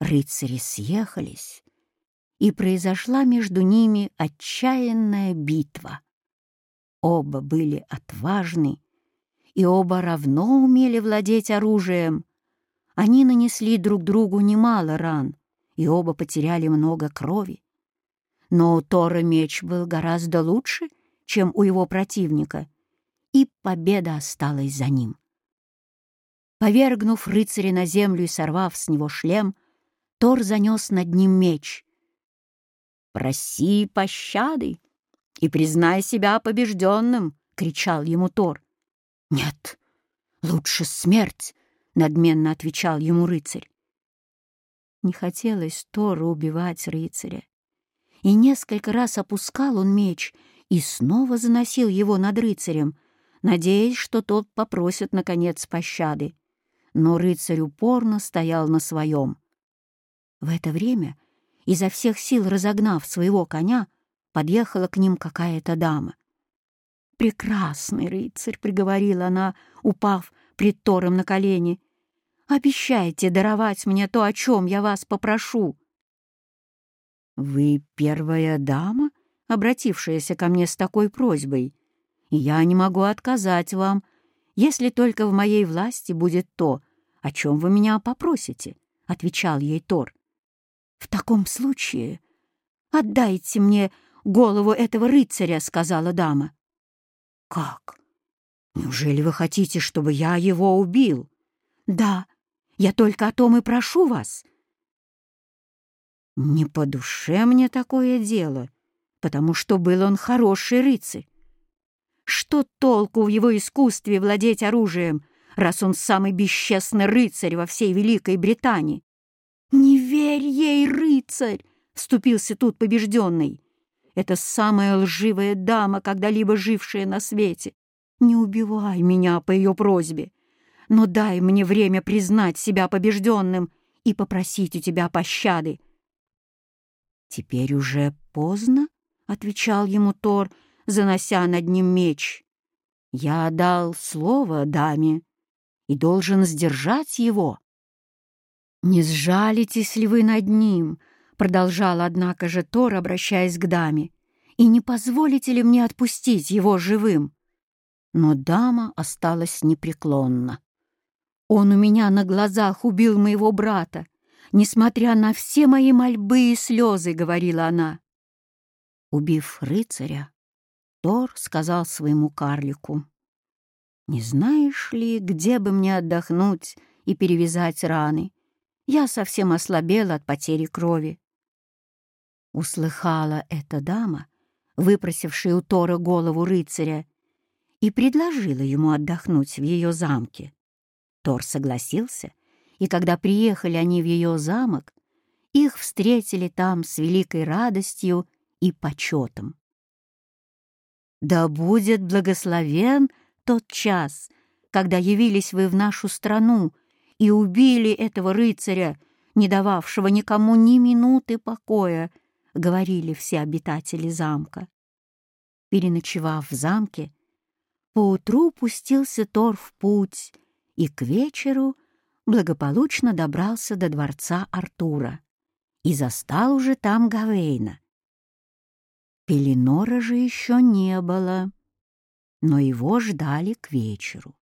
Рыцари съехались, и произошла между ними отчаянная битва. Оба были отважны, и оба равно умели владеть оружием. Они нанесли друг другу немало ран, и оба потеряли много крови. Но у Тора меч был гораздо лучше, чем у его противника, и победа осталась за ним. Повергнув рыцаря на землю и сорвав с него шлем, Тор занес над ним меч. «Проси пощады и признай себя побежденным!» — кричал ему Тор. «Нет, лучше смерть!» — надменно отвечал ему рыцарь. Не хотелось Тору убивать рыцаря, и несколько раз опускал он меч и снова заносил его над рыцарем, надеясь, что тот попросит, наконец, пощады. Но рыцарь упорно стоял на своем. В это время, изо всех сил разогнав своего коня, подъехала к ним какая-то дама. «Прекрасный рыцарь!» — приговорила она, упав пред Тором на колени. «Обещайте даровать мне то, о чем я вас попрошу». «Вы первая дама, обратившаяся ко мне с такой просьбой, и я не могу отказать вам, если только в моей власти будет то, о чем вы меня попросите», — отвечал ей Тор. «В таком случае отдайте мне голову этого рыцаря», — сказала дама. «Как? Неужели вы хотите, чтобы я его убил?» «Да, я только о том и прошу вас». «Не по душе мне такое дело, потому что был он хороший рыцарь. Что толку в его искусстве владеть оружием, раз он самый бесчестный рыцарь во всей Великой Британии?» «Не верь ей, рыцарь!» — вступился тут побежденный. Это самая лживая дама, когда-либо жившая на свете. Не убивай меня по ее просьбе, но дай мне время признать себя побежденным и попросить у тебя пощады. «Теперь уже поздно», — отвечал ему Тор, занося над ним меч. «Я дал слово даме и должен сдержать его». «Не сжалитесь ли вы над ним?» Продолжал, однако же, Тор, обращаясь к даме. «И не позволите ли мне отпустить его живым?» Но дама осталась непреклонна. «Он у меня на глазах убил моего брата, несмотря на все мои мольбы и слезы», — говорила она. Убив рыцаря, Тор сказал своему карлику, «Не знаешь ли, где бы мне отдохнуть и перевязать раны? Я совсем ослабела от потери крови. Услыхала эта дама, выпросившая у Тора голову рыцаря, и предложила ему отдохнуть в ее замке. Тор согласился, и когда приехали они в ее замок, их встретили там с великой радостью и почетом. «Да будет благословен тот час, когда явились вы в нашу страну и убили этого рыцаря, не дававшего никому ни минуты покоя, — говорили все обитатели замка. Переночевав в замке, поутру пустился Тор в путь и к вечеру благополучно добрался до дворца Артура и застал уже там Гавейна. Пеленора же еще не было, но его ждали к вечеру.